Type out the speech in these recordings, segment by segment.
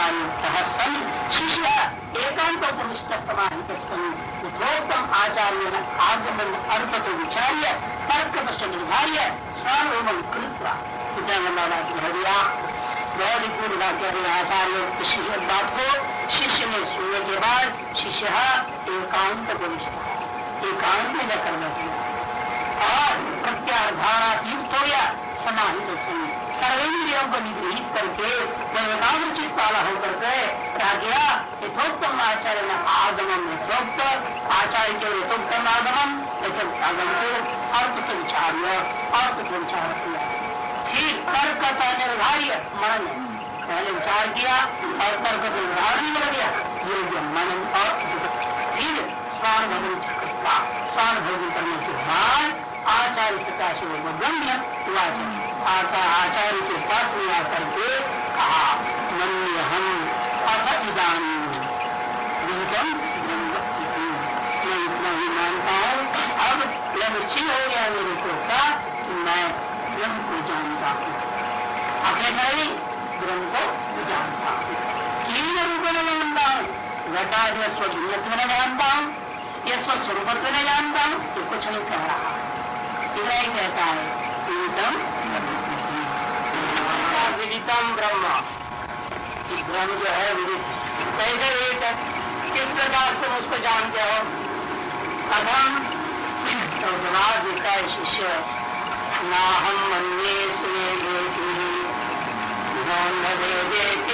सन शिष्य एकांत उपनिष्ठ समाहित सन यथोत्तम आचार्य आगमन अर्थ तो विचार्य तर्क निर्धार्य स्वानुभव कृत्वा। आचार्य शिष्य बात को शिष्य ने सुनने के बाद शिष्य एकांत को एकांत में करना और प्रत्याधारा युक्त हो गया समाहित सर्वेंद्रियों को निगृहित करके एकाग्र चित होकर के क्या किया यथोत्तम आचार्य ने आगमन यथोक्त आचार्य के यथोत्तम आगमन यथोक्त आगम को अर्थ के विचार अर्थ के विचार किया फिर तर्क का निर्धार्य मन पहले विचार किया और तर्क निर्धार भी कर दिया योग्य मन और फिर स्वान भोजन करने के बाद आचार्य प्रकाश गम्य आता आचार्य के पास में आकर के कहा मन हम, अथ इदान। मैं इतना ही मानता हूँ। अब यह निश्चय हो गया मेरे को का मैं ब्रह्म को जानता हूँ। अपने कहे ब्रह्म को जानता हूँ। तीन रूप में जानता हूँ। घटा जो स्वभिन्नत्व में जानता हूँ। ये स्वस्वरूपत्व में जानता हूँ ये कुछ नहीं कह रहा। ही कहता है विदितम विदितम ब्रह्म। ब्रह्म जो है विदित कैसे विदित है। किस प्रकार तुम उसको जानते हो? कथम तो जवाब देता है शिष्य, नाहम मन्ये स्वेदेति न वेदेति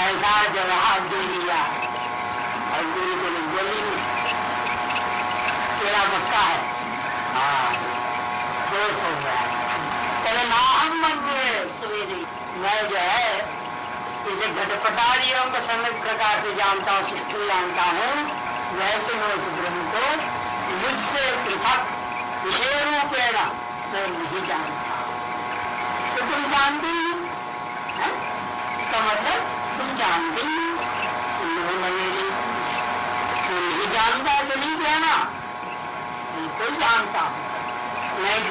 ऐसा जवाब दे दिया और गुरु को नहीं बोली तेरा पक्का है हाँ? गया चले ना हम मंदिर सुवेदी मैं जो है जैसे घटपटारियों को समय प्रकार से जानता हूँ सृष्टि जानता हूँ। वैसे मैं उस ब्रह्म को, मुझसे पृथक, विषय रूपेण मैं नहीं जानता। तो तुम जानते ही इसका मतलब तुम जानते ही। नहीं जानता तो नहीं कहना। बिल्कुल जानता हूँ मैं जो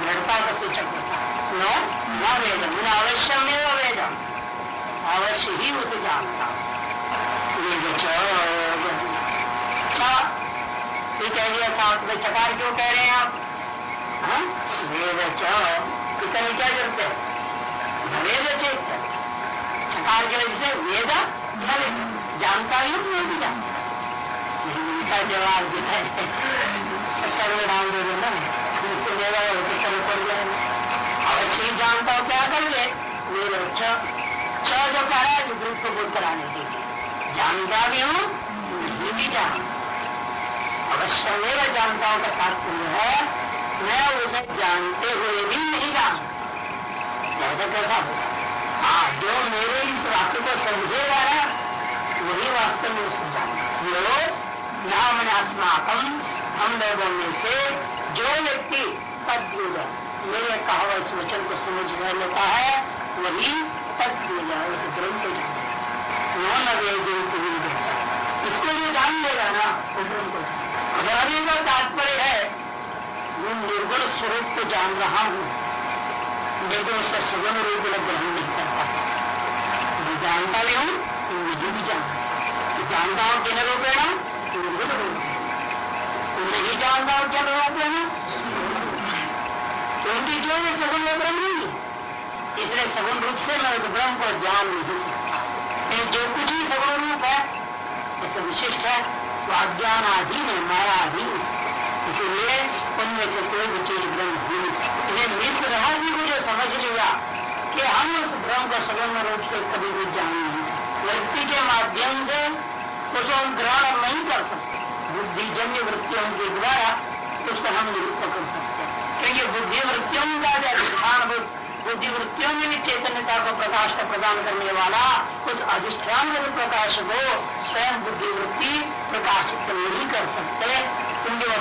दृढ़ता का सूचक होता न वेदम अवश्यम नहीं वेदम अवश्य ही उसे जानता ये कह दिया था में चकार क्यों कह रहे हैं आप? हाँ? वेद इसका क्या करते हैं? वेद चेत चकार की वजह से वेद जानता ही। नहीं जानता जवाब जो है। सर्व डाल दे ना जिससे मेरा सर्व पड़ जाएगा अवश्य ही। जानता हूँ क्या करेंगे? मेरे अच्छा छ जो कह रहा है विपरीत को बोध कराने के लिए। जानता भी हूँ ये भी जान अवश्य मेरा जानता हूँ का तात्पर्य है, मैं उसे जानते हुए भी नहीं जान ऐसा कैसा होगा हाँ जो मेरे इस वाक्य को समझेगा ना, वही वास्तव में उसको जान जो नाम अस्माकम हम लोगों में से जो व्यक्ति पद मेरे कहा इस वचन को समझ लेता है, वही जाए उस ग्रंथ को जाने लगे इसको जो जान लेगा ना वो ब्रह्म को। जाने का तात्पर्य है, मैं निर्गुण स्वरूप को जान रहा हूँ, लेकिन उसका सगुण रूप में ग्रहण नहीं करता। मैं जानता भी हूँ तो मुझे भी जानता जानता हूँ किन रूपेण निर्गुण रूप। नहीं जानता हूँ क्या रूपेण क्योंकि जो सगुण ब्रह्म नहीं इसलिए सगुण रूप से मैं उस ब्रह्म को जान नहीं सकता। जो कुछ ही सगुण रूप है जैसे विशिष्ट है, वो अज्ञान आधीन है माया आधीन इसीलिए उनमें से कोई भी चीज़ ब्रह्म नहीं इसलिए मिश्र रहस्य को जो समझ लिया कि हम उस ब्रह्म को सगुण रूप से कभी भी जान नहीं व्यक्ति के माध्यम से उसको हम ग्रहण नहीं कर सकते। बुद्धिजन्य वृत्तियों के द्वारा उसको हम निरुक्त कर सकते हैं। क्योंकि बुद्धि वृत्तियों का जो अधिष्ठान बुद्धि वृत्तियों में भी चैतन्यता को प्रकाश का प्रदान करने वाला उस अधिष्ठान प्रकाश को स्वयं बुद्धि वृत्ति प्रकाशित नहीं कर सकते। क्योंकि वह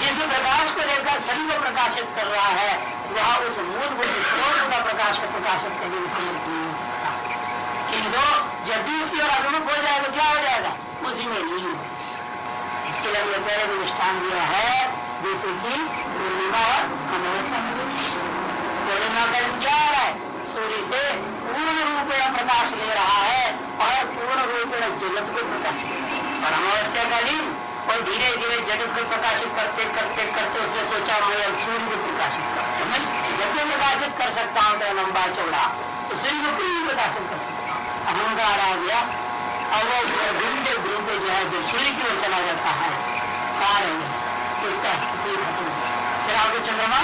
जिस प्रकाश को लेकर सभी को प्रकाशित कर रहा है, वह उस मूलभूत स्रोत का प्रकाश को प्रकाशित करने में समर्थ नहीं हो। सकता किंतु जब भी उसकी ओर अभिमुख हो जाएगा, क्या हो जाएगा? उसी में नहीं हो इसके लिए पहले भी दिया है जैसे कि पूर्णिमा अमावस्या पूर्णिमा का क्या है। सूर्य से पूर्ण रूप प्रकाश ले रहा है और पूर्ण रूप जगत को प्रकाश और अमावस्या का दिन और धीरे धीरे जगत को प्रकाशित करते करते करते उसने सोचा, मैं सूर्य को प्रकाशित करते मैं जब को प्रकाशित कर सकता हूँ तो लंबा चौड़ा। तो सूर्य को प्रकाशित कर सकता हूँ? अहंकार आ गया। और वो घूमते घूमते जो है, जो सूर्य की ओर चला जाता है। खत्म फिर आपको चंद्रमा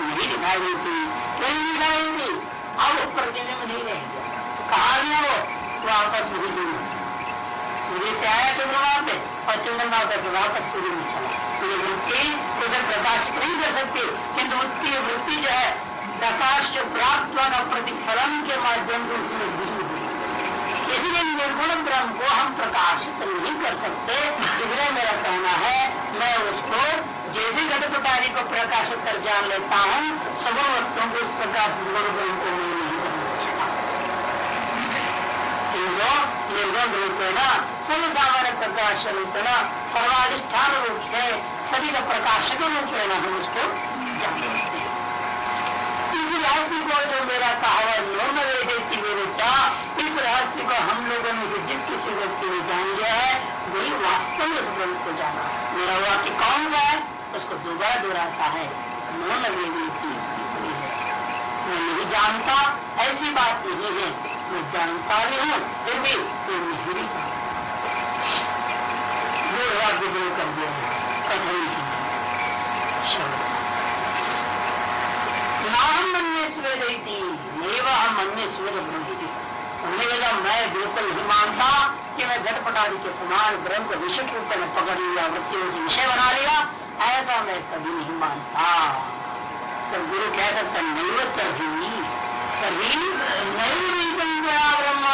नहीं दिखाई देती क्यों नहीं अब वो प्रतिबिंब नहीं रहेंगे। कहा गया वो वापस वही दूर सूर्य से आया चंद्रमा पे? और चंद्रमा तक वापस सूर्य में चला। वृत्ति, उधर प्रकाशित नहीं कर सकती। किंतु उसकी वृत्ति जो है, प्रकाश जो प्राप्त हुआ प्रतिफलन के माध्यम से उसमें हुई इसलिए निर्गुण ब्रह्म को हम प्रकाशित नहीं कर सकते। इसलिए मेरा कहना है, मैं उसको जैसे घटपटारी को प्रकाशित कर जान लेता हूँ, सगुण वस्तुओं को इस प्रकार गुण ब्रह्म को नहीं निर्गुण रूपेण सभी सामान्य प्रकाश रूपेण सर्वाधिष्ठान रूप से सभी का प्रकाशक रूपेण हम उसको जान सकते हैं। रहस्य को जो मेरा कहावा नोन वेदेती मेरे क्या इस रहस्य को हम लोगों से जिस किसी व्यक्ति ने जान लिया है, वही वास्तव में उस ग्रंथ को जाना मेरा वाक्य कौन है? उसको दोबारा दोहराता है। नोन वेदेती मैं नहीं जानता, ऐसी बात नहीं है। मैं जानता भी हूँ, फिर भी मैं नहीं भी वाक्य दो कर दिया कथन नाम मन्य स्वेद नैव हम मन्य स्वेद ब्रह्मी उन्होंने कहा मैं बिल्कुल नहीं मानता कि मैं घटपटारी के समान ब्रह्म को विशुद्ध रूप में पकड़ लिया वृत्तियों से विषय बना लिया, ऐसा मैं कभी नहीं मानता। तो गुरु कह सकता नहीं तभी कभी नहीं रीतन गया ब्रह्म।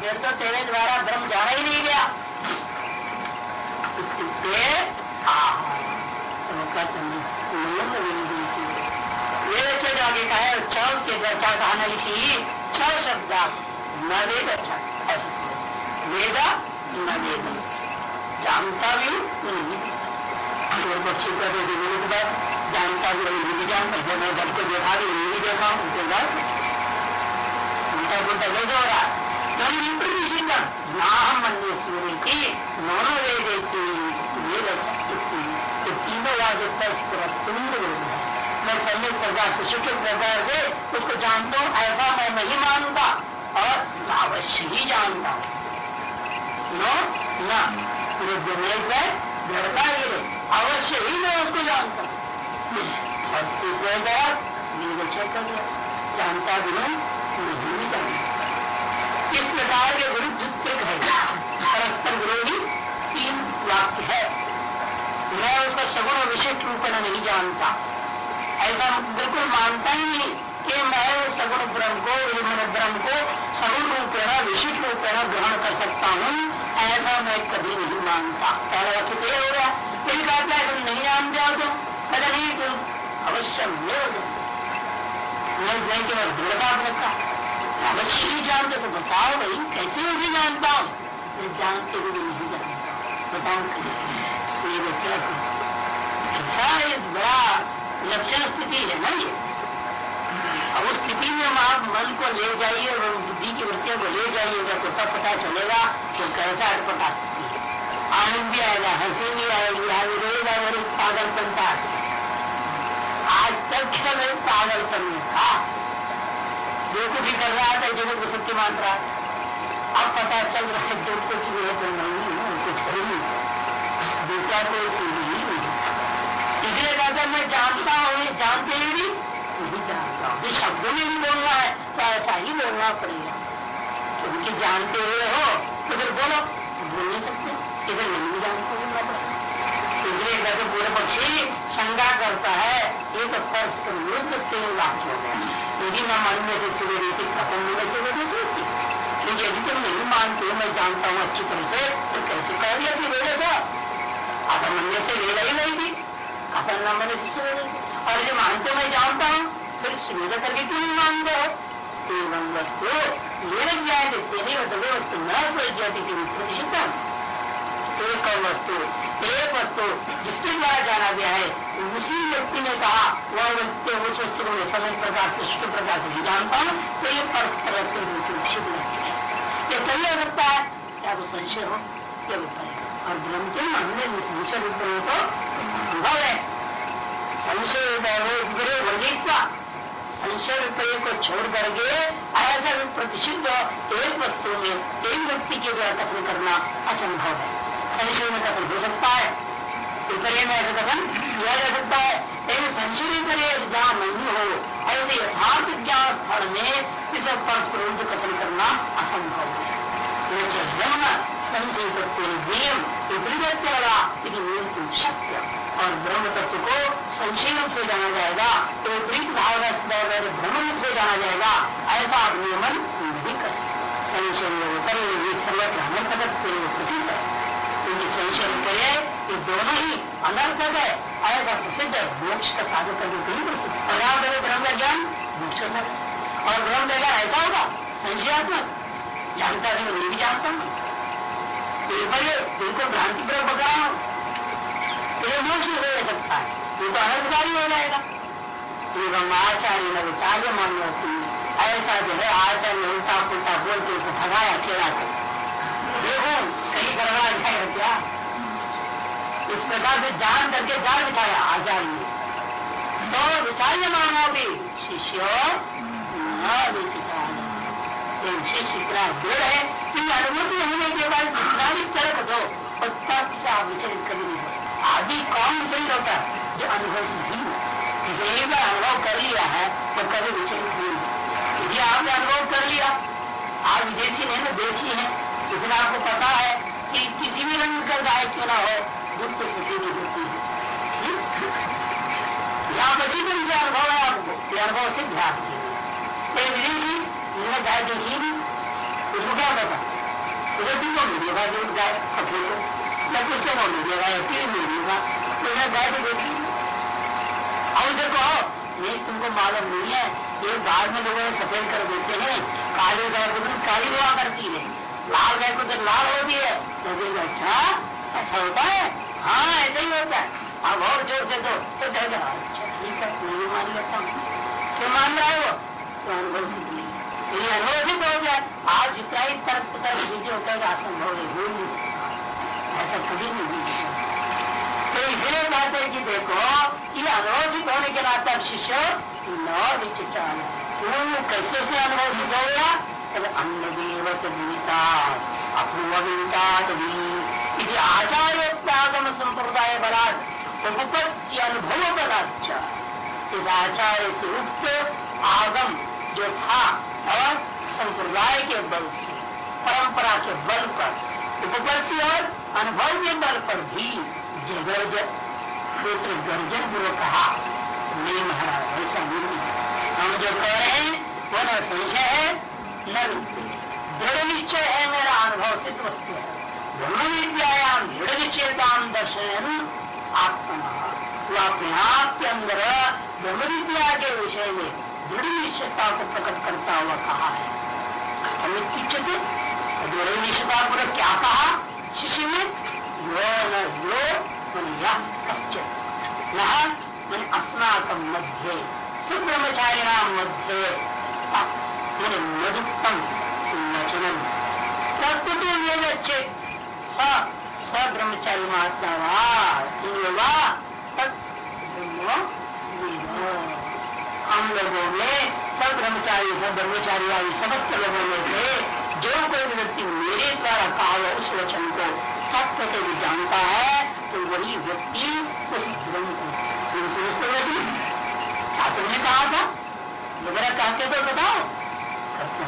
फिर तो तेरे द्वारा ब्रह्म जाना ही नहीं गया। कहते आगे कहा है छ के क्या कहना लिखी छ शब्द न वेद अच्छा। वेदा न वेद जानता भी नहीं। पक्षी कर देते के बाद जानता भी नहीं भी जानता जब मैं घर को देखा भी, नहीं देखा, उनके बाद उल्टा पुलटा वैसे हो रहा। क्यों विपरीत ना हम मन्य सूर्य की नौनो वेद की वेद तो तीनों वाद पूरा तुंग है मैं सम्यक प्रकार से शुक्र प्रकार से उसको जानता हूँ, ऐसा मैं नहीं मानता। और अवश्य ही जानता हूँ। नो, न, पूरे अवश्य ही मैं उसको जानता हूँ। और निर्वचय कर दिया जानता भी नहीं नहीं भी जानता। इस प्रकार के विरुद्ध त्रिक है। परस्पर विरोधी तीन वाक्य है। मैं उसका सगुण विशिष्ट रूप में नहीं जानता। ऐसा बिल्कुल मानता ही नहीं कि मैं सगुण ब्रह्म को मैंने ब्रह्म को सगुण रूप रूपेण विशिष्ट रूप रूपेण ग्रहण कर सकता हूँ, ऐसा मैं कभी नहीं मानता। पहला वाक्य तो हो गया फिर कहता है, तुम नहीं आम जाओ तुम कहते, नहीं, तुम अवश्य मैं कि मैं दृढ़ता रखा। अवश्य ही जानते तो बताओ भाई, कैसे भी जानता हूँ? मैं जानते हुए नहीं जानता बताओ। ये बच्चा बड़ा लक्षण स्थिति है ना ये? अब उस स्थिति में आप मन को ले जाइए और बुद्धि की वृत्तियों को ले जाइएगा तो तब पता चलेगा तो कैसा अटपटा सकती है। आनंद भी आएगा हँसी भी आएगी आगे और एक पागलपन का। आज तक मैं पागलपन में था। जो कुछ भी कर रहा था जगत को सत्य मान रहा अब पता चल रहा है जो कुछ भी है तो नहीं कुछ है दूसरा कोई चीज़ इसलिए कहता मैं जानता हूँ जानते ही नहीं। जानता हूँ। शब्दों में भी बोलना है तो ऐसा ही बोलना पड़ेगा। क्योंकि जानते हुए हो तो फिर बोलो। बोल नहीं सकते। इधर नहीं जानते बोलना पड़ेगा इसलिए कहते पूरे पक्षी शंका करता है, ये तो फर्श के विरुद्ध तीन वाक्य हो गया यदि मैं न मानने से सुबह रीति कथन में से वजह होती क्योंकि यदि तुम नहीं मानते हो मैं जानता हूँ अच्छी तरह से तो कैसे कह दिया कि वेद था अगर मनने से वेद ही नहीं थी अपन न मने से सुबह नहीं और यदि मानते मैं जानता हूँ, फिर सुविधा करके क्यों नहीं मानते हो। एवं वस्तु, ये ज्ञान देते नहीं होते वस्तु न कोई ज्योति की प्रतिष्ठित एक वस्तु एक वस्तु जिसके द्वारा जाना गया है, उसी व्यक्ति ने कहा, वह व्यक्ति उस वस्तु को समय प्रकार से, शुद्ध प्रकार से नहीं जानता हूँ तो ये परस्पर छिप ये तभी हो सकता है, क्या वो संशय हो? क्या विपरीत और ब्रह्म के हमने संशय विपरीत को अनुभव है। संशय विग्रह वर्जित संशय विपरीत को छोड़ करके ऐसा प्रतिषिद्ध एक वस्तु में एक व्यक्ति के द्वारा कथन करना असंभव है। संशय में कथन हो सकता है। विपर्य में ऐसा कथन किया जा सकता है। लेकिन संशय विपर्य ज्ञान नहीं हो, ऐसे यथार्थ ज्ञान स्थल में इस परस्पर कथन करना असंभव है संशय नियम विपरीत लेकिन नियम की सत्य और ब्रह्म तत्व को संशय रूप से जाना जाएगा तो विपरीत भावना भ्रम रूप से जाना जाएगा, ऐसा नियमन नहीं कर संशय सर्वत्र तक प्रसिद्ध है। क्योंकि संशय करे ये दोनों ही अनर्थक है, ऐसा प्रसिद्ध है, मोक्ष का साधन करके कहीं प्रसिद्ध पर्याप्त ब्रह्म का ज्ञान, मोक्ष और ब्रह्म का ऐसा होगा, संशयात्मक। जानता नहीं मैं भी जानता हूँ भाई इनको भ्रांति पर बता रहा हूँ। ये मोक्ष हो सकता है। ये तो अनंतकारी हो जाएगा। एवं आचार्य न विचार्य मान होती ऐसा जो है, आचार्य उल्टा पुलटा बोल के उसे भगाया चेड़ा कर देखो, कहीं करवा जाएगा क्या? इस प्रकार से जान करके जाल बिछाया आचार्य तो विचार्य मानो भी, शिष्य न इतना दृढ़ है कि अनुभूति होने के बाद जितना भी तर्क दो तर्क से आप विचलित कभी नहीं आदि कौन विचलित होता है जो अनुभव से भी जिसे एक बार अनुभव कर लिया है तो कभी विचलित नहीं यदि आपने अनुभव कर लिया आप विदेशी नहीं ना देशी है इसलिए आपको पता है कि किसी भी रंग का गाय क्यों ना हो दुख तो स्थिति नहीं होती है यहाँ तरह से अनुभव है आपको अनुभव से ध्यान विदेशी मैंने गाय देखी भी उसको क्या पता उधर भी को मिलेगा जो गाय अपने को या कुछ को मिलेगा या फिर मिलेगा तो मैं गाय तो देखी अब उधर कहो नहीं, तुमको मालूम नहीं है ये बाद में लोगों ने सफ़ेद कर देते हैं। काली गाय को तो काली हुआ करती है। लाल गाय को तो लाल होती है तो अच्छा अच्छा होता है? हाँ ऐसा ही होता है। अब और ज़ोर से दो तो कहेगा अच्छा ठीक है नहीं मान लेता हूँ। क्यों मान रहा है वो? तो अनुभव ये अनुभवित हो जाए आज जितना ही तरफ़ तरफ़ बीजे होता है असंभव नहीं ऐसा कभी नहीं तो इसलिए कहते हैं कि देखो ये अनुरोधित होने के नाते शिष्य कैसे से अनुरोधित हो गया? तब अन्य देवत गीता अपूर्वता यदि आचार्य त्यागम संप्रदाय बलात्, उपपत्ति अनुभव इस आचार्य से उक्त आगम जो था संप्रदाय के बल से, परंपरा के बल पर उपपत्ति और अनुभव के बल पर भी जगर्ज दूसरे गर्जन पूर्व कहा नहीं महाराज, ऐसा नहीं हम जो कह रहे हैं, वो न संशय है, न दृढ़ निश्चय है मेरा अनुभव सिद्ध वस्तु है। ब्रह्म विद्यायाम दृढ़ निश्चयताम दर्शन आत्मा तो अपने आप के अंदर ब्रह्म विद्या के विषय में दृढ़ निश्चयता को प्रकट करता हुआ कहा है। दृढ़ निश्चयता को क्या कहा शिष्य ने यो न यो मध्य सुब्रह्मचारी नाम मध्य मैंने मधुत्तम वचनम तत्व चेत स स महात्मा वा तत् हम लोगों में, सब ब्रह्मचारी सब ब्रह्मचारी आदि, समस्त लोगों में से जो कोई व्यक्ति मेरे द्वारा कहा हुआ उस वचन को सत्य से भी जानता है तो वही व्यक्ति उस तुमने कहा था? वगैरह कहते तो बताओ।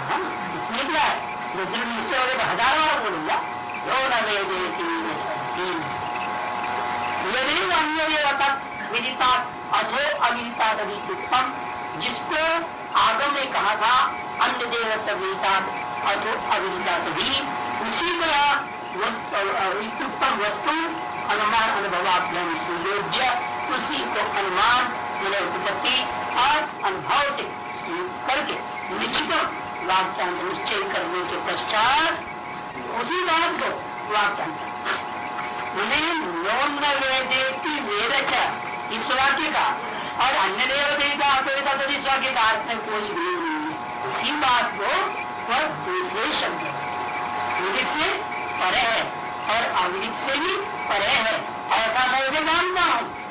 हाँ इसमें क्या है? जो निश्चय हो तो हज़ार बार बोलूँगा जो न वे तीन यदि अन्य विदिता अथो अविदिता उत्तम जिसको आगम ने कहा था अन्य देव तवीता अथो अविदिता भी। उसी तरह उत्तम वस्तु अनुमान अनुभवाभ्यम सुयोज्य, उसी को अनुमान उत्पत्ति और अनुभव से करके निश्चित वाक्यांत निश्चय करने के पश्चात उसी बात को वाक्यांत इस वाक्य का और अन्य देवता अद्वैता तो इस वाक्य का अर्थ में कोई भी नहीं है। उसी बात को वह दूसरे शब्द विदित से परे है और अविदित से भी परे है। ऐसा मैं उसे जानता हूँ।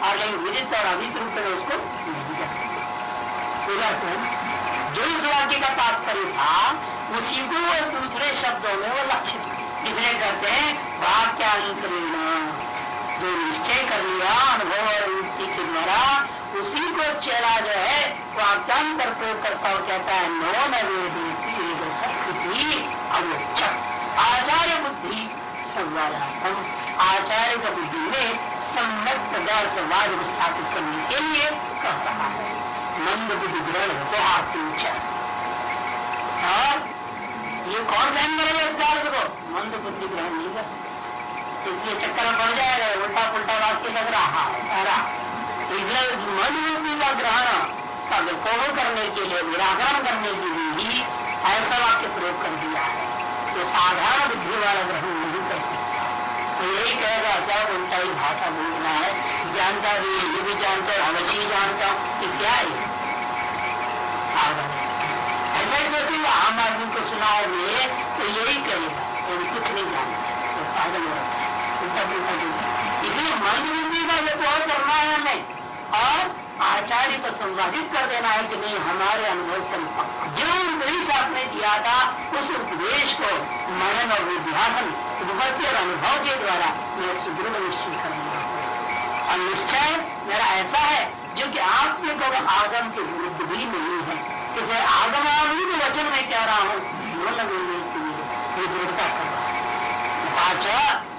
और लेकिन विदित और अविदित रूप में उसको नहीं जानता। जो इस वाक्य का तात्पर्य था, उसी को वो दूसरे शब्दों में वो लक्षित। इसलिए कहते हैं वाक्यांतरीण जो निश्चय कर लिया, अनुभव और युक्ति के द्वारा उसी को चेहरा जो है, वो वाक्यांतर प्रयोग करता हुआ कहता है, नो नवेदी अवोचक आचार्य बुद्धि आचार्य का बुद्धि में सम्यक प्रकार से वाद स्थापित करने के लिए कह रहा है। मंद बुद्धि ग्रहण को आत्मच और ये कौन ग्रहण करेगा इस को? मंद बुद्धि ग्रहण नहीं कर इसलिए चक्कर पड़ जाएगा उल्टा पुल्टा वाक्य लग रहा है सारा इसलिए बुद्धि का ग्रहण का को करने के लिए, निराकरण करने के लिए ही ऐसा वाक्य प्रयोग कर दिया है। तो साधारण बुद्धि वाला ग्रहण नहीं कर सकता। तो यही कहेगा, क्या उल्टा ही भाषा बोलना है? जानता भी ये भी जानता है अवश्य जानता कि क्या है ऐसा सोचेगा, आम आदमी को सुनाओगे तो यही कहेगा कुछ नहीं जानता तो पागल हो रहा उल्टा इसलिए मन बुद्धि का व्यवहार करना है हमें। और आचार्य को संवादित कर देना है कि नहीं, हमारे अनुभव पर जो उपदेश आपने दिया था, उस उपदेश को मनन और विध्यासन विभक्ति और अनुभव के द्वारा मैं सुदृढ़ निश्चित कर दिया और निश्चय मेरा ऐसा है, जो कि आपके को आगम के विरुद्ध भी नहीं है। इसलिए आगमानुद वचन में कह रहा हूँ मन बोलने के लिए दृढ़ता कर रहा है।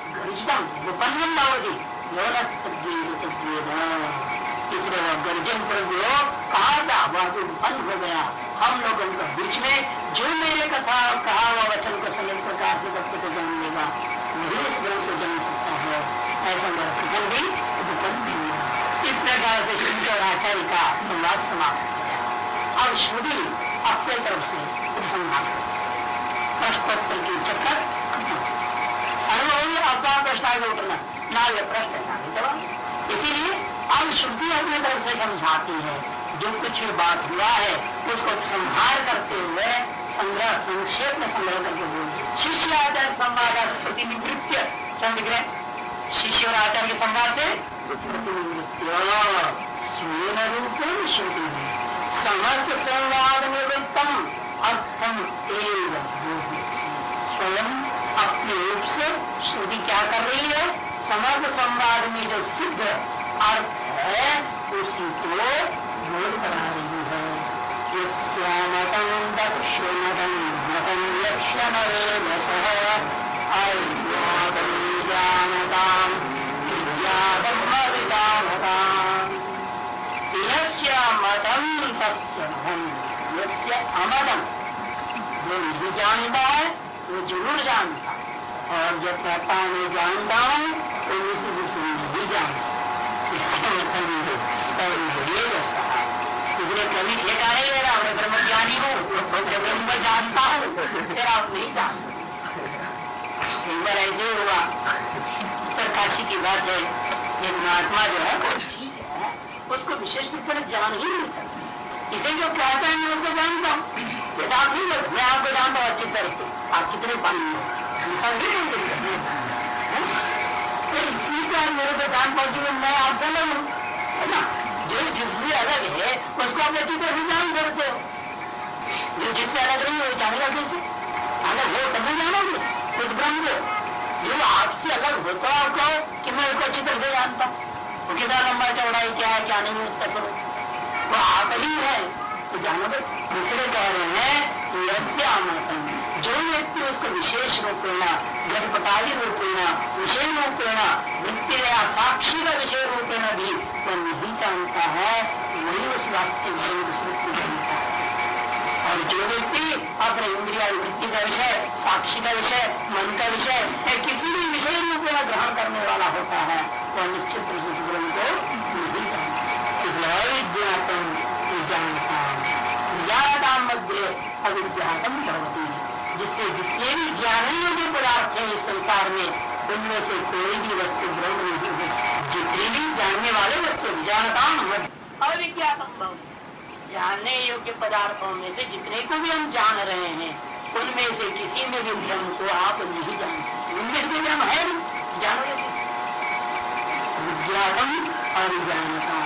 इसलिए वह गर्जन प्रयोग कहा था वह तो बंद हो गया हम लोगों का बीच में, जो मेरे कथा, कहा हुआ वचन को समय प्रकार से तत्व को जन्म लेगा। वही इस ग्रंथ को जन्म सकता है। ऐसा मेरा कथन भी उपबंध नहीं हुआ इस प्रकार से श्री और आचार्य का संवाद समाप्त गया। अब श्रुति अपने तरफ़ से उपसंहार प्रश्नोत्तर की चक्कर अनुभव अपना प्रश्न आगे उठना ना ये प्रश्न ना जवाब। इसीलिए अपने तरफ़ से समझाती है। जो कुछ बात हुआ है, उसको संहार करते हुए संग्रह, संक्षेप में संग्रह करके बोल शिष्य आचार्य संवाद प्रतिनिवृत्य संग्रह शिष्य और आचार्य संवाद से प्रतिनिवृत्य स्वयं रूप समस्त संवाद निवृत्तम अर्थम स्वयं क्या कर रही है? समस्त संवाद में जो सिद्ध अर्थ है, उसी को बोध बना रही है। यस्यामतम दक्षिणतम मतम जो नहीं जानता है, वो ज़रूर जानता और जो कहता है मैं जानता हूँ तो उसी दूसरे नहीं जानता इसलिए कभी ठेका नहीं ले रहा मैं ब्रह्म ज्ञानी हूँ मैं ब्रह्म जानता हूँ तेरा आप नहीं जानता। ऐसे हुआ। उत्तरकाशी की बात है ये महात्मा जो है, कोई चीज़ है, उसको विशेष रूप से जान ही नहीं सकता। इसे जो कहता है, मैं उसको जानता हूँ। आप नहीं मैं आपको जानता हूँ अच्छी तरह से। आप कितने पानी हो तो पर मेरे को जान पहुँची मैं आपसे अलग हूँ है ना जो जिससे अलग है उसको आप अच्छी तरह जान करते हो जो जिससे अलग नहीं वो जानेगा कैसे अलग हो तभी जानोगे खुद ब्रह्म को जो आपसे अलग होता है कहो कि मैं उसको अच्छी तरह से जानता हूँ वो कितना लंबा चौड़ाई क्या है क्या नहीं है उसका करो वो आप ही है तो जानोगे दूसरे कह रहे हैं, लक्ष्य आमंत्रण जो व्यक्ति उसको विशेष रूपेण घटपटादी रूपेण विषय रूपेण वृत्ति या साक्षी का विषय रूपेण भी वो नहीं जानता है, वही उस वाक्य जानता है। और जो व्यक्ति अपने इंद्रिया वृत्ति का विषय, साक्षी का विषय, मन का विषय, या किसी भी विषय रूप में ग्रहण करने वाला होता है वह निश्चित रूप से ग्रहण को नहीं जानता। अविज्ञातम जानता। ज्ञाता मध्य अविज्ञातम से भी ज्ञानी योग्य पदार्थ है इस संसार में। उनमें से कोई भी वस्तु ब्रह्म नहीं है जितने भी जानने वाले वस्तु जानता अविज्ञातम जानने योग्य पदार्थों में से जितने को भी हम जान रहे हैं उनमें से किसी में भी ब्रह्म को आप नहीं जान सकते। उनमें से ब्रह्म है जानो विज्ञातम अभिजानता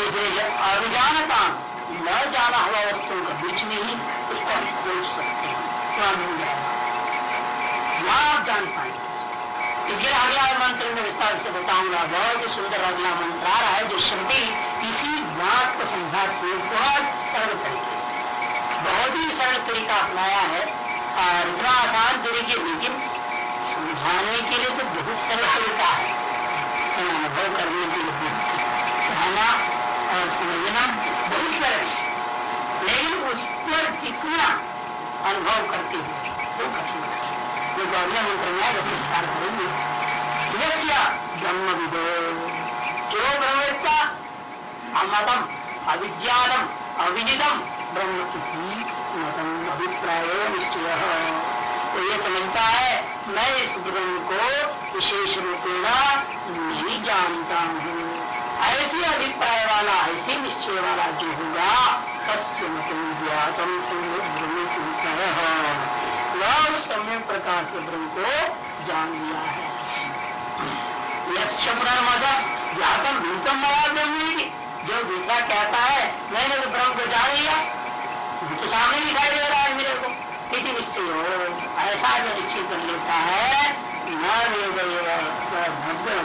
इसलिए अभिजानता न जाना हुआ वस्तुओं के बीच में ही उसको हम सोच सकते हैं। तो मिल जाएगा आप जान पाएँगे। इसलिए अगला मंत्र में विस्तार से बताऊँगा बहुत ही सुंदर अगला मंत्र आ रहा है, जो श्रुति इसी बात को समझाती है बहुत सरल तरीके से, बहुत ही सरल तरीका अपनाया है। और इतना आसान तरीके लेकिन समझाने के लिए तो बहुत सरल तरीका है। अनुभव करने के लिए कहना और समझना बहुत सरल लेकिन उस पर कितना अनुभव करती हैं। वो कठिन जो अगले मंत्र में विस्तार करेंगे। ब्रह्म विदो जो ब्रह्मवेत्ता अमतम अविज्ञातम अविदितम ब्रह्म की मतम अभिप्राय निश्चय। तो ये समझता है, मैं इस ब्रह्म को विशेष रूपेण नहीं जानता हूँ। ऐसे अभिप्राय वाला, ऐसे निश्चय वाला जो होगा ब्रह्म वह समय प्रकार से ब्रह्म को जान लिया है यश ब्रह्म ज्ञातम भूतम मया जो दूसरा कहता है मैंने तो ब्रह्म को जान लिया तो सामने दिखाई दे रहा है मेरे को इति निश्चय हो ऐसा जो निश्चय कर लेता है न भद्र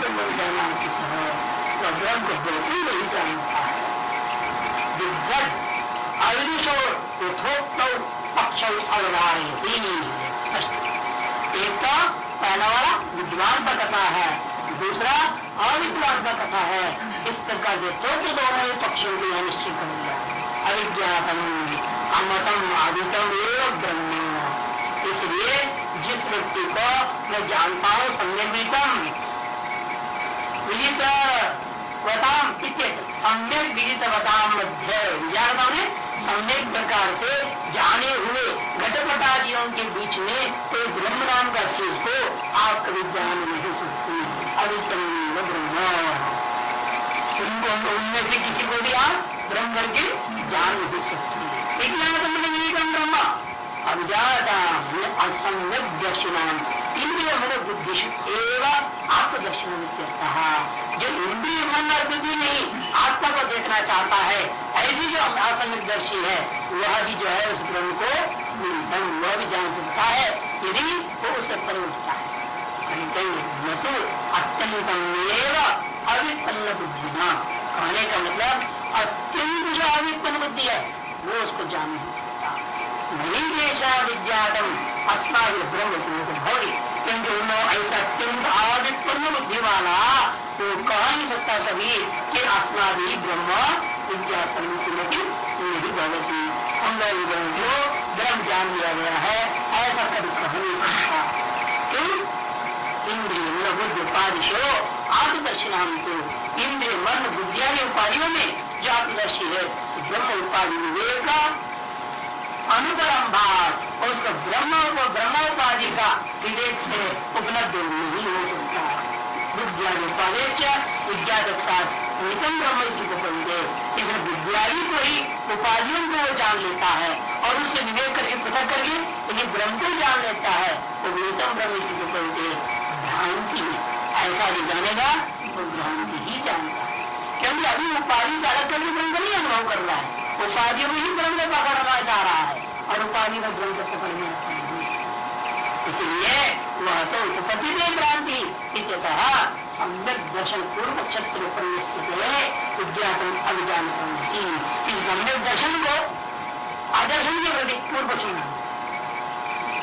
ब्रह्म जाना ब्रह्म को बिल्कुल नहीं जानता है। दिग्गज अविदुषो यथोक्त पक्ष अवधार एक तो पहला वाला विद्वान का कथा है दूसरा अविद्वान का कथा है इस प्रकार के तो दोनों ही पक्षों को निश्चित कर दिया अविज्ञातम अमतम आदितम एवं ब्रह्म इसलिए जिस व्यक्ति को मैं जानता हूँ संयमितम विदित वताम सम्यक विदित वताम आप कभी जान नहीं सकते अवितम ब्रह्म। उनमें से किसी को भी आप ब्रह्म करके जान नहीं सकते एक ब्रह्म। अभिजाता असम्यक दर्शनाम इंद्रिय मन बुद्धि एवं आत्मदर्शन कहा जो इंद्रिय मन और बुद्धि नहीं, आत्मा को देखना चाहता है, ऐसी जो असम्यक दर्शी है, वह भी जो है उस ब्रह्म को वह भी जान सकता है, यदि वो उससे पर उठता है न तो अत्यंत अविपन्न बुद्धि कहने का मतलब अत्यंत जो अविपन्न बुद्धि है, वो उसको जान। नहीं सकता नहीं देशा विद्यातम अस्माद ब्रह्म भवरी क्योंकि उन्होंने ऐसा अत्यंत आदित्य बुद्धि वाला तो कह नहीं सकता कभी कि अस्मादि ब्रह्म विद्यातम नहीं भवती। हम लोग जो ब्रह्म जान लिया गया है, ऐसा कभी कह नहीं सकता क्यों? इंद्रिय बुद्धि उपाधिशो आत्मदर्शनाम को इंद्रिय मन बुद्धिया उपाधियों में जो आत्मदर्शी है, ब्रह्म उपाधि विवेक अनुपरम भाव उसको ब्रह्म को ब्रह्मोपाधि का विवेक से उपलब्ध नहीं हो सकता। विज्ञान उपादेश विज्ञान निकम ब्रह्म की को बोलते इसलिए विद्यारी को ही उपाधियों को वो जान लेता है और उससे विवेक करके पृथक करके यदि ब्रह्म को जान लेता है। तो निकम ब्रह्म जी को बोलते भ्रांति ऐसा भी जानेगा तो भ्रांति ही जानता है। क्योंकि अभी उपाधि से अलग करके ब्रह्म नहीं अनुभव कर रहा है। उपाधियों में ही ब्रह्म पकड़ना चाह रहा है और उपाधि में ब्रह्म पकड़ने इसलिए वह तो उपपति में क्रांति कहा सम्यक दर्शन पूर्व क्षत्र विज्ञापन अभिजान इस सम्यक दर्शन को आदर्शन के प्रति पूर्व पक्ष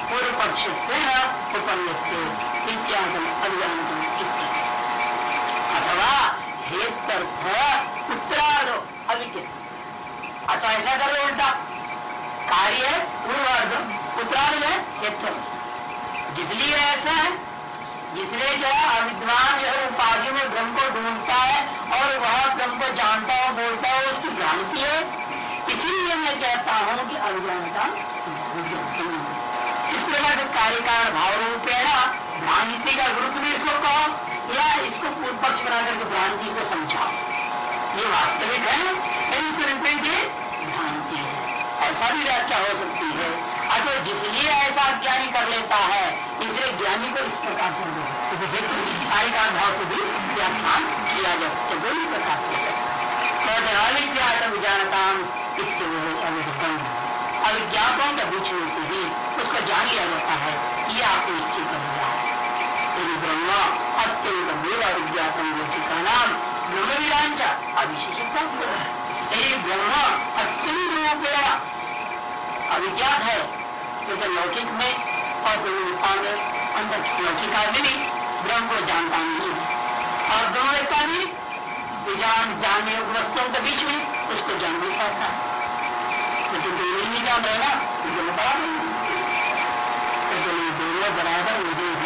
पूर्व पक्ष उपन्यास इत्यादि अथवा हेतर्थ उत्तरार्ध अभिज्ञ अच्छा ऐसा कर लो उल्टा। कार्य है पूर्वार्ध उत्तरार्ध है जिसलिए ऐसा है, जिसलिए जो है, अविद्वान जो है, उपाधि में ब्रह्म को ढूंढता है और वह ब्रह्म को जानता हो, बोलता हो, उसकी भ्रांति है। इसीलिए मैं कहता हूँ कि अभिज्ञानता कार्य कारण भाव रूपेण भ्रांति या पूर्व पक्ष बना करके भ्रांति को समझाओ। ये वास्तविक है इंप्रिंटिंग की भ्रांति है। ऐसा भी व्याख्या हो सकती है। अतः जिसलिए ऐसा ज्ञानी कर लेता है, इसलिए ज्ञानी को इस प्रकार से कार्य कारण भाव को भी व्याख्यान किया जा सकता है प्रकार से। अविज्ञात के बीच में से ही उसको जान लिया जाता है ये आपको निश्चित कर दिया है। यदि ब्रह्म अविज्ञातम का नाम ब्रह्म अविज्ञात है तो लौकिक में और ब्रह्मता में अंदर लौकिक आदमी भी ब्रह्म को जानता नहीं है और ब्रह्मता भी विजान जानने वस्तुओं के बीच में उसको जान नहीं पाता लेकिन दोनों नहीं जान रहे ना दोनों बराबर दोनों बराबर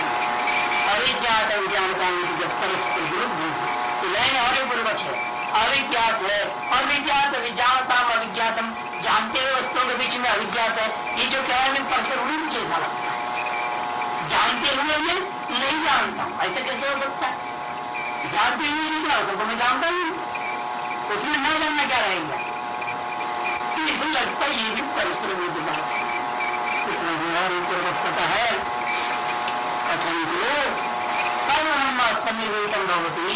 नहीं है अविज्ञात अविज्ञानता जब परस्पर विरुद्ध लाइन और है। अविज्ञात है। अविज्ञात अविज्ञानता अविज्ञातम। जानते हुए वस्तुओं के बीच में अविज्ञात है। ये जो कह रहे हैं परस्पर विरुद्ध जैसा लगता है। जानते हुए मैं नहीं जानता हूँ। ऐसा कैसे हो सकता है? जानते हुए नहीं क्या हो। मैं जानता हूँ। उसमें न जानना क्या रहेगा? तो लगता है ये भी परस्पर विरुद्ध बात है। पता है। कथन को सर्वब्रह्म सन्निवेदन भवती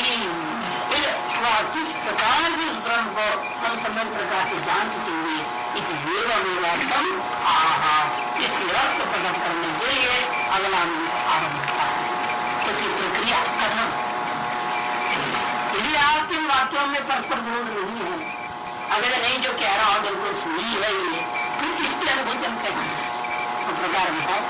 किस प्रकार से उस ब्रह्म को हम समय प्रकार से जान सकेंगे वेदमेवार्थम आहा इस रक्त प्रकट करने के लिए अगला आरंभ होता है उसकी प्रक्रिया कथन यदि आपके वाक्यों में परस्पर विरोध नहीं है। अगर नहीं जो कह रहा हो बिल्कुल सुनी है ये फिर इसकी अनुभूति हम कैसे प्रकार बताओ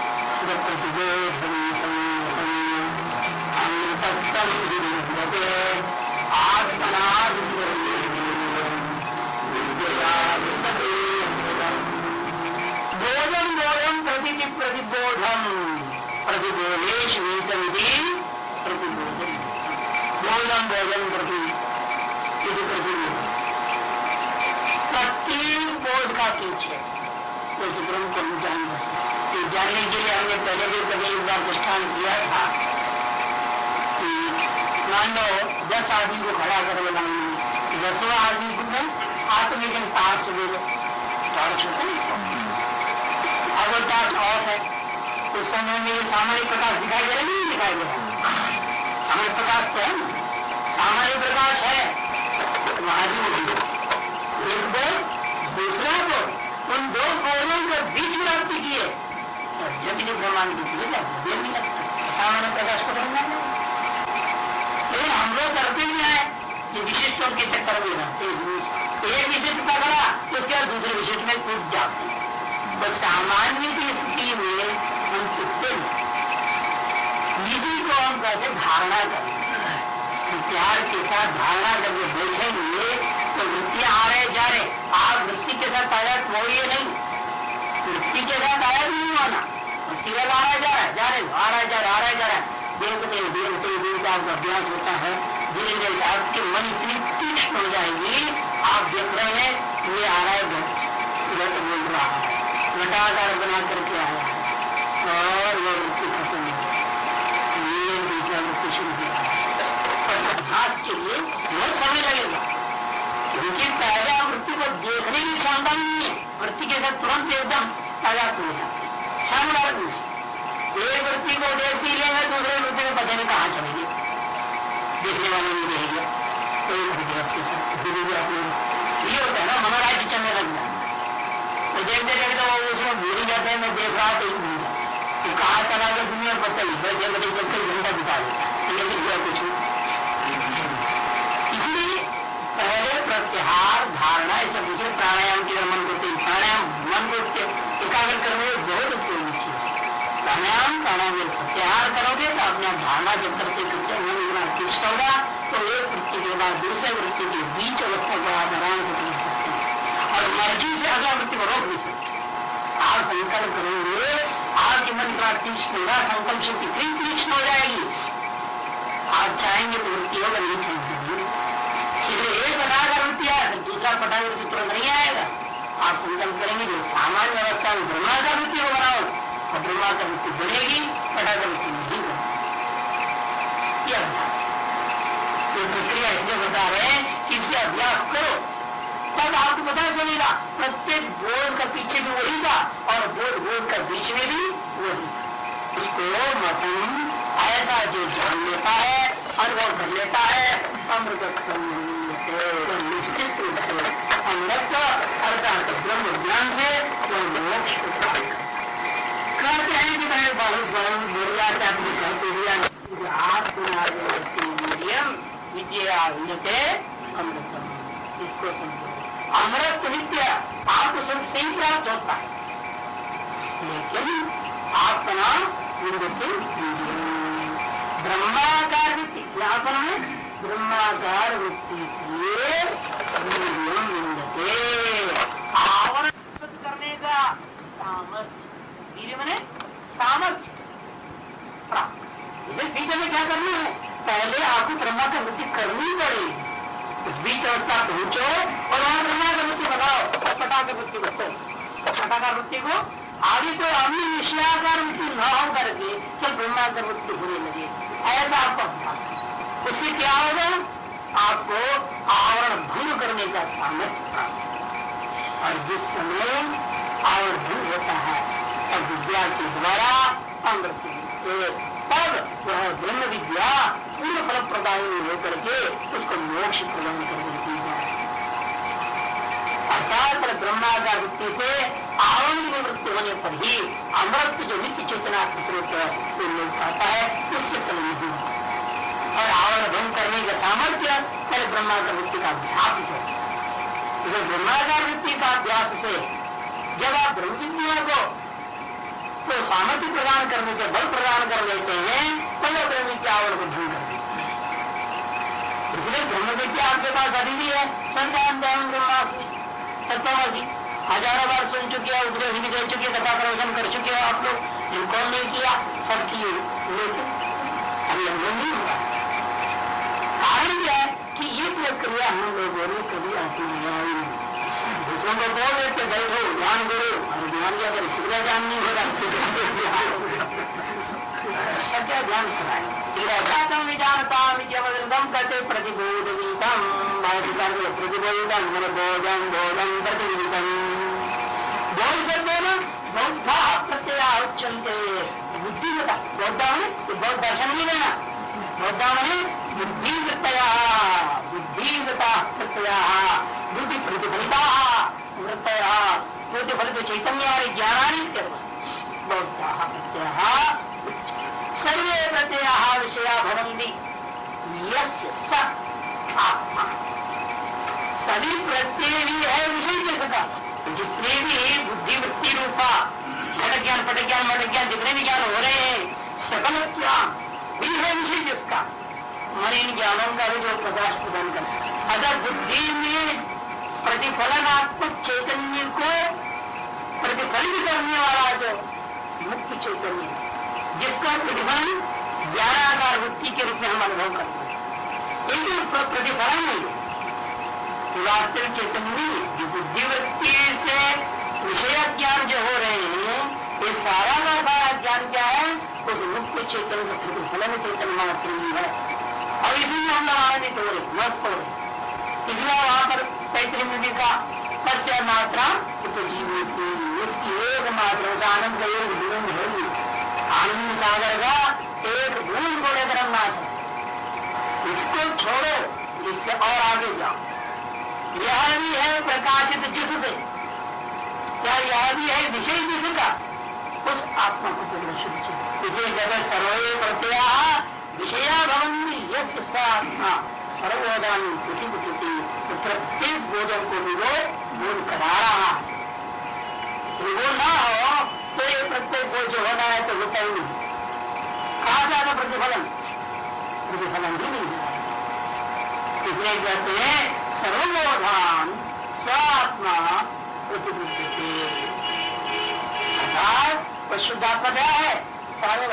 बोधम बोधम प्रति प्रतिबोधम। प्रतिबोधेश प्रतिबोधन बोधम बोधम प्रति प्रतिबोधन प्रत्येक बोध का पीछे उस ब्रह्म को हम जान जानने के लिए हमने पहले भी कभी एक बार दृष्टान किया था। मान लो दस आदमी को खड़ा कर में दसवा आदमी को आत्मनिजन तार से दे दो टॉर्च होता है अगर टॉर्च ऑफ़ है। उस समय में ये सामान्य प्रकाश दिखाई दे रहा नहीं दिखाई दे रहा सामान्य प्रकाश तो है सामान्य प्रकाश है। भी एक दो, दूसरा को उन दो बोलों के बीच में रखती किए। जब भी ब्रह्मांड लगता सामान्य प्रकाश को समझना लेकिन हम लोग करते भी आए कि विशिष्टों के चक्कर में रहते एक विशिष्ट पकड़ा उसके बाद दूसरे विशिष्ट में कूद जाते बस सामान्य की स्थिति में हम कूदते इसी को हम कहते धारणा करते प्यार के साथ धारणा करके बैठेंगे तो वृत्तियाँ आ रहे, जा रहे। आप वृत्ति के साथ तायत ये नहीं। वृत्ति के साथ तायत नहीं होना। सीरियल आ रहा जा रहा है, जा रहे, आ रहा जा रहा आ रहा जा रहा है। देखते देखते देखते आपका अभ्यास होता है धीरे धीरे आपके मन इतनी तीक्ष्ण हो जाएगी। आप देख रहे हैं, ये आ रहा है घट बोल रहा है। घटाकार बना करके आया है। और वो वृत्ति खत्म हो। ये दूसरा वृत्ति शुरू हो। है अभ्यास के लिए बहुत समय लगेगा। क्योंकि पहले वृत्ति को देखने की क्षमता नहीं है। वृत्ति के साथ तुरंत एकदम ताज़ा हो जाती शानदार एक वृत्ति को देखती दूसरे हाथ नहीं कहाँ चलेंगे देखने वाले नहीं रहेगा। ये होता है ना मनोराज्य चलने लग जाए तो देखते देखते वो उसमें भूल जाते हैं, मैं देख रहा तो ही। तो कहा, चला गया दुनिया पता ही बैठे बैठे जब कई घंटा बिता देता लेकिन हुआ कुछ इसलिए पहले प्रत्याहार धारणा ऐसा दूसरे प्राणायाम की मन को प्राणायाम मन को एकाग्र करने में बहुत उपयोगी चीज़ प्राणायाम प्राणायाम में प्रत्याहार करोगे तो अपना धारणा जब करते करते मन इतना तीक्ष्ण होगा तो के बाद दूसरे वृत्ति के बीच अवस्था को आप आराम से हैं। और मर्ज़ी से अगला वृत्ति को रोक नहीं सकते आप संकल्प करेंगे आपके मन का तीक्ष्ण होगा संकल्प शक्ति फिर तीक्ष्ण हो जाएगी। आप चाहेंगे तो वृत्ति होगा नहीं चाहेंगे एक पटाखा वृत्ति आया फिर दूसरा पटाखा वृत्ति तुरंत नहीं आएगा। आप संकल्प करेंगे जो सामान्य अवस्था में ब्रह्मा का वृत्ति को बनाओ। और ब्रह्मा का वृत्ति बनेगी पटा का वृत्ति नहीं बनेगी। ये बता रहे हैं कि अभ्यास करो। तब आपको पता चलेगा, प्रत्येक बोध का पीछे भी वही था और बोध बोध का बीच में भी वही इसको मतम ऐसा जो जान लेता है, अनुभव कर लेता है अमृत निश्चित रूप से अमृत अर्थात ब्रह्म ज्ञान से वो मोक्ष कहते हैं कि मैं बहुत बहुत बोल जाता अपनी कहते आत्मनियम विजया अमृतम इसको अमृत नित्य सबसे ही। प्राप्त होता है लेकिन आत्मा विन्दते ब्रह्माकार वृत्ति पर है ब्रह्माकार वृत्ति से आवरण करने का सामर्थ्य मैंने सामर्थ्य प्राप्त। इसे बीच में क्या करना है? पहले आपको ब्रह्मा का वृत्ति करनी पड़ेगी उस बीच अवस्था पहुंचो और वहाँ ब्रह्मा का वृत्ति बनाओ पटा के वृत्ति को पटा का वृत्ति को। आगे तो अन्य विषयाकार वृत्ति न हो करके तो ब्रह्मा की वृत्ति होने लगे। ऐसा आपको उससे क्या होगा? आपको आवरण भंग करने का सामर्थ्य प्राप्त और जिस समय आवरण भंग होता है, तब विद्या के द्वारा अमृत तब वह ब्रह्म विद्या पूर्ण फल प्रदायी होकर के उसको मोक्ष प्रदान कर देती है। अर्थात ब्रह्माकार वृत्ति से की निवृत्ति होने पर ही अमृत जो नित्य चेतना स्वरूप वो मिल पाता है, उससे फल नहीं और आवरण भंग करने का सामर्थ्य पहले ब्रह्माकार वृत्ति का अभ्यास से तो ब्रह्माकार वृत्ति का अभ्यास से जब आप ब्रह्म विद्या को तो सामर्थ्य प्रदान करने के बल प्रदान कर लेते हैं पहले ब्रह्म विद्या आवरण को भंग कर देते हैं। इसलिए ब्रह्म विद्या आपके पास अभी भी है? संतान ब्रह्मासी सत्तावासी हज़ारों बार सुन चुके हैं, उपदेश भी दे चुके कथा प्रवचन कर चुके हो आप लोग। जिनको नहीं किया? सब किए अभी अनुभव नहीं हुआ। कारण क्या है कि ये प्रक्रिया हम लोगों ने कभी आती नहीं। आई दूसरों को बोल देते बैठो ध्यान करो ध्यान क्या करो कितना ध्यान नहीं हो रहा क्या ध्यान कराए विजानता विजयम करते प्रतिबोध प्रतिबोधम बोधम बोधम प्रतिबोधम बोल सकते ना? बौद्धा प्रत्यय उच्चनते बुद्धिमता बौद्धा में बौद्ध दर्शन नहीं लेना। बौद्धा में बुद्धिवृत्तया बुद्धिवृता प्रत्यय बुद्धि प्रतिफलिता वृत्तया प्रतिफलित चैतन्य ज्ञानानि बौद्धा प्रत्यय सर्वे प्रत्यय विषया भवंती सभी प्रत्यय भी है विषय जिसका जितने भी बुद्धिवृत्ति रूपा घट ज्ञान पट ज्ञान मट ज्ञान जितने भी ज्ञान हो रहे हैं सकल ज्ञान भी है विषय जिसका। हमारे इन ज्ञानों का भी जो प्रकाश प्रदान करता अगर बुद्धि में प्रतिफलनात्मक चैतन्य को प्रतिफलित करने वाला जो मुख्य चैतन्य जिसका प्रतिफलन ज्ञानाकार वृत्ति के रूप में हम अनुभव करते हैं। लेकिन प्रतिफलन नहीं वास्तविक चैतन्य जो बुद्धिवृत्ति से विषय ज्ञान जो हो रहे हैं, ये सारा का सारा ज्ञान क्या है? उस मुख्य चेतन का प्रतिफलन चेतन मात्र ही है। और इसलिए हम लोग आनंदित हो रहे मस्त हो रहे इसलिए वहाँ पर पैतृक नदी का सत्य मात्रा उपजीवित उसकी एक मात्रा का आनंद का एक बूंद है आनंद सागर का एक बूंद को लेकर हम इसको छोड़ो, इससे और आगे जाओ। यह भी है प्रकाशित जिससे क्या यह भी है विषय जिसका उस आत्मा को प्रदर्शित जगत सर्वे प्रत्यय विषया भवन यश आत्मा सर्वोदान प्रतिपति तो प्रत्येक बोधन को भी वो बोध करा रहा है वो ना हो तो ये प्रत्येक बोध जो होना है तो होता ही नहीं। कहा जाएगा प्रतिफलन प्रतिफलन ही नहीं इसलिए कहते हैं सर्वबोधान स्वात्मा प्रतिबुद्धि अर्थात पशुद्धात्मा क्या है? सर्व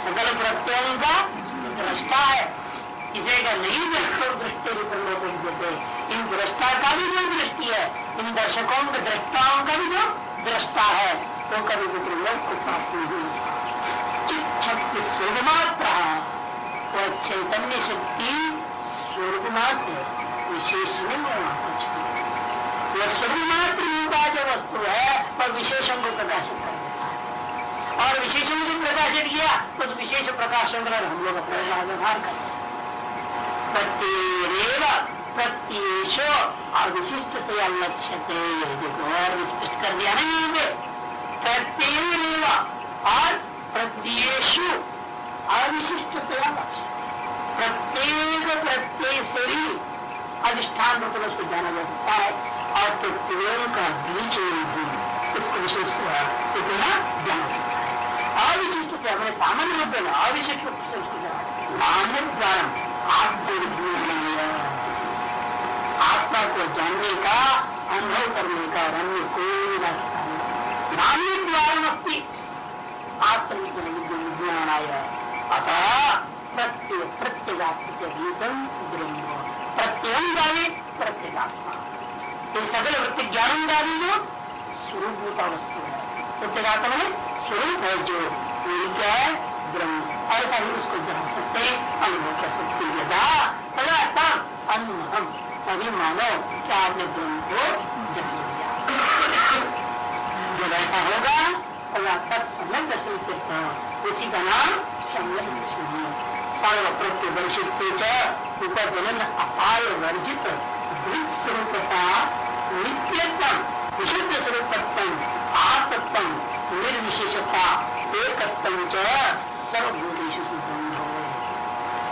सकल प्रत्ययों का दृष्टा है। इसे का नहीं दृष्टो दृष्टि लोग देते इन दृष्टा का भी जो दृष्टि है, इन दर्शकों के दृष्टाओं का भी जो दृष्टा है तो कभी भी लोग को प्राप्त नहीं शक्ति स्वरूप मात्र वो चैतन्य शक्ति स्वरूप मात्र विशेष नहीं है वहाँ कुछ वो स्वरूप मात्र जो वस्तु है वह विशेषण को प्रकाशित कर और विशेषण को प्रकाशित किया, उस विशेष प्रकाशन कर हम लोग अपना व्यवहार करते हैं। प्रत्येव प्रत्येश और विशिष्ट से लक्ष्य देखो और स्पष्ट कर दिया ना यहाँ प्रत्येव और प्रत्येशु अविशिष्ट से लक्ष्य प्रत्येक प्रत्यय से ही अधिष्ठान रूप में उसको जाना जा सकता है और प्रत्येक का बीच उसको विशेष जाना सकता है। अविशिष्ट से अपने सामान्य रूप में अविशिष्ट जाना नाम द्वारा आत्मा को जानने का अनुभव करने का अन्य कोई रास्ता नहीं नामी द्वारा नस्ती आत्मज्ञान आया अतः प्रत्यय प्रत्येगात्म ब्रह्म प्रत्यय का भी प्रत्येगात्मा ये सकल वृत्ति ज्ञान का जो स्वरूप वस्तु है प्रत्येगात्मा स्वरूप है जो क्या है? ब्रह्म। ऐसा ही उसको जान सकते अनुभव कर सकते यदा तदा तब अनुभव तभी मानो कि आपने ब्रह्म को जान लिया जब ऐसा होगा तब सम्यक दर्शन करता उसी का नाम सम्यक दर्शन है। सर्व प्रत्यवर्षित उपजन अपाय वर्जित स्वरूपता नित्यतम। विशुद्ध स्वरूपत्म आत्म निर्विशेषता, एकत्व सर्वभूतेश सिद्ध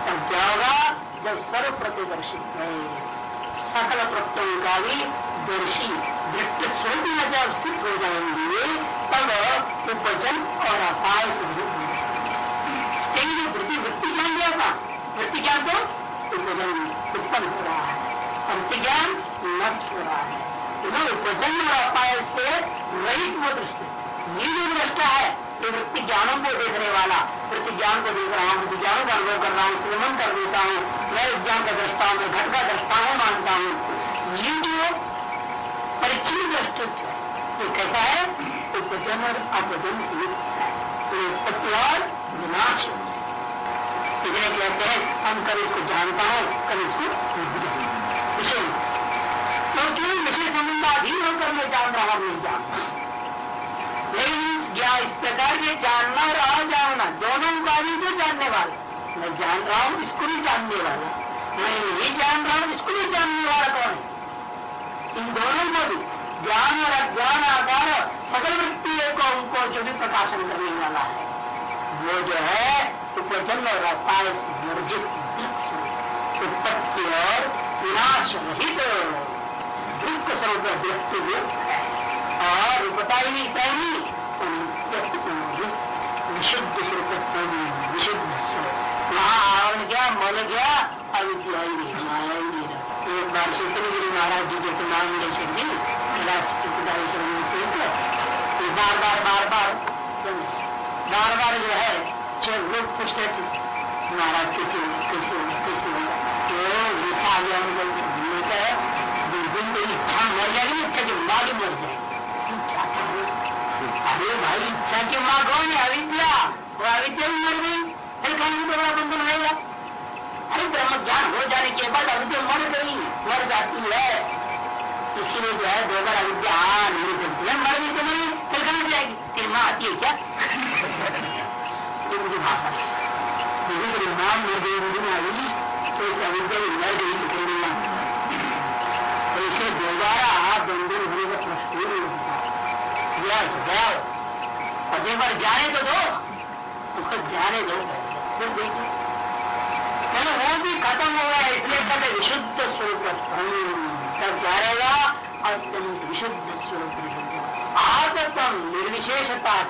तब क्या होगा जब सर्व प्रतिदर्शित है सकल प्रत्ययों का भी दर्शी। दृष्ट स्वरूप में जब स्थित हो जाएँगे, तब उपजन और अपाय वृत्ति वृत्ति ज्ञान दिया था, वृत्ति ज्ञान तो उपजन, उत्पन्न हो रहा है। वृत्ति ज्ञान नष्ट हो रहा है। उपजन और अपाय से रहित वो दृष्टि। ये जो दृष्टा है, ये वृत्ति ज्ञानों को देखने वाला, वृत्ति ज्ञान को देख रहा हूँ, वृत्ति ज्ञानों का अनुभव कर रहा हूँ श्रीमन कर देता हूँ। मैं इस ज्ञान का दृष्टा हूँ, मैं घट का दृष्टा हूँ, मानता हूँ। ये जो परीक्षण दृष्टित्व है, ये कैसा है, उपजन और अपजन से उत्पत्ति और विनाश कहते हैं, हम कभी इसको जानता हूँ, कभी इसको क्योंकि संबंधाधीन होकर मैं जान रहा हूँ, नहीं जानता लेकिन क्या इस प्रकार के जानना और अजानना दोनों का भी तो जानने वाला। मैं जान रहा हूँ, इसको भी जानने वाला। मैं नहीं जान रहा हूँ, इसको भी जानने वाला कौन है? इन दोनों को भी ज्ञान और अज्ञान आधार सकल वृत्ति को, उनको जो भी प्रकाशन करने वाला है, वो जो है उपजन और अपाय से वर्जित उत्पत्ति और विनाश रहित। दुख स्वरूप व्यक्ति है और बताई नहीं पहली विशुद्ध स्वरूप विशुद्ध स्वरूप वहाँ आवरण क्या मल गया अविद्या ही नहीं माया ही नहीं एक बार शीतलगिरी महाराज जी के नाम मिले शक्ति बार बार बार बार बार बार जो है जब लोग पूछते थे महाराज किसी किसी किसी तो लिखा गया उनको बिल्कुल इच्छा मर जाएगी इच्छा की मालूम मर जाएगी। अरे भाई, इच्छा की माँ कौन है? अविद्या वो अविद्या भी मर गई। फिर कहीं तो बड़ा बंधन रहेगा अरे ब्रह्म ज्ञान हो जाने के बाद अविद्या मर गई। मर जाती है। इसीलिए जो है, दो बार अविद्या आ नहीं चलती है। मर गई तो नहीं, फिर कहाँ जाएगी? तेरी माँ आती है क्या? मुझे भाषा है मेरी गई, मुझे आ गई तो अविद्या मर गई तो फिर दोबारा बंधन होने का प्रश्न ही नहीं होता जाओ। और जाने तो दो। उसको जाने दो। फिर देखिए चलो, वो भी खत्म हो गया, इसलिए कहते विशुद्ध स्वरूप सब क्या रहेगा अत्यंत विशुद्ध स्वरूप आत्म निर्विशेषता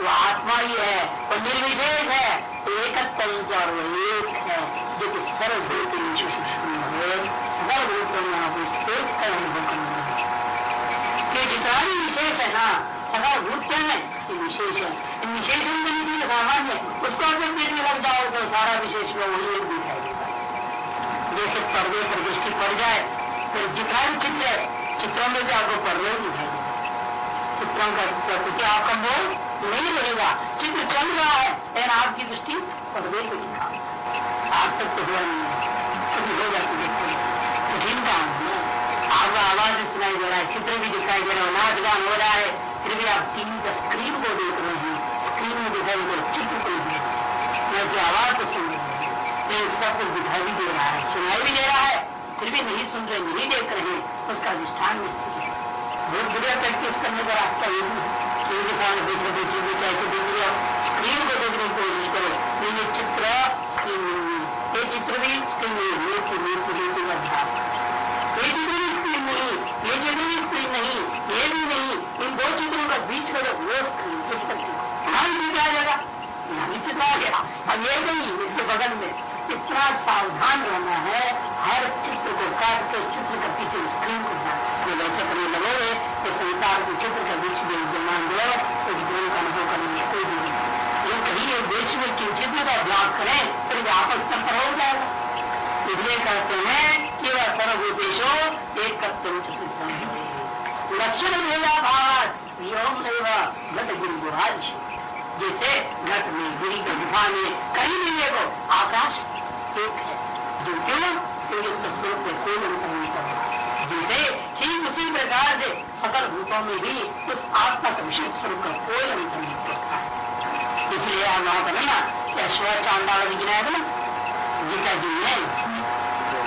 वो आत्मा ही है, वो निर्विशेष है। एकत्व और वो एक है, जो कि सर्वभूत सर्वभूत एक का अनुभव करना ये जितना भी विशेष है ना सदा भूत क्या है? ये विशेष है। विशेष सामान्य उसको अगर देखने लग जाओ तो सारा विशेष में वही एक दिखाई देता जैसे पर्दे पर दृष्टि पड़ जाए तो जितना भी चित्र है। चित्रों में भी आपको पर्दे दिखाई देगा चित्रों का प्रकृति आपका मोल नहीं रहेगा। चित्र चल रहा है, लेकिन आपकी दृष्टि पर्दे को दिखा आप तक तो हुआ नहीं है। कभी हो जाती देखते कठिन काम है आपको आवाज़ सुनाई दे रहा है चित्र भी दिखाई दे रहा है नाच गान हो रहा है फिर भी आप टीवी का स्क्रीन को देख रहे हैं। स्क्रीन में दिखाई दे चित्र को नहीं मैं की आवाज़ को सुन रहे हैं लेकिन सब कुछ दिखाई भी दे रहा है सुनाई भी दे रहा है फिर भी नहीं सुन रहे नहीं देख रहे उसका अधिष्ठान निश्चित है बहुत बढ़िया प्रैक्टिस करने का रास्ता ये भी टीवी कैसे देख लिया स्क्रीन को देखने की कोशिश करो ये चित्र स्क्रीन ये चित्र भी स्क्रीन नहीं की मूर्ति का अभ्यास ये चित्र भी स्त्री नहीं, ये चित्र भी स्त्री नहीं, ये भी नहीं, इन दो चित्रों का बीच का जो वो कहाँ चित्र आ जाएगा। यहाँ चित्र आ गया। अब ये नहीं, इसके बगल कहते हैं कि वह सर्वभूतेशो एक लक्षण भेदा भाव योग घट गिर जैसे घट में गिरी के गुफा में कहीं नहीं देखो आकाश एक है। जो क्यों? क्योंकि उसका स्वरूप में कोई अंतर नहीं कर रहा जैसे ठीक उसी प्रकार से सकल भूतों में भी उस आत्मा का विशेष स्वरूप का कोई अंतर नहीं करता है इसलिए आप वहाँ पर ना स्व चांदाल विज्ञान है ना? गीता जी ने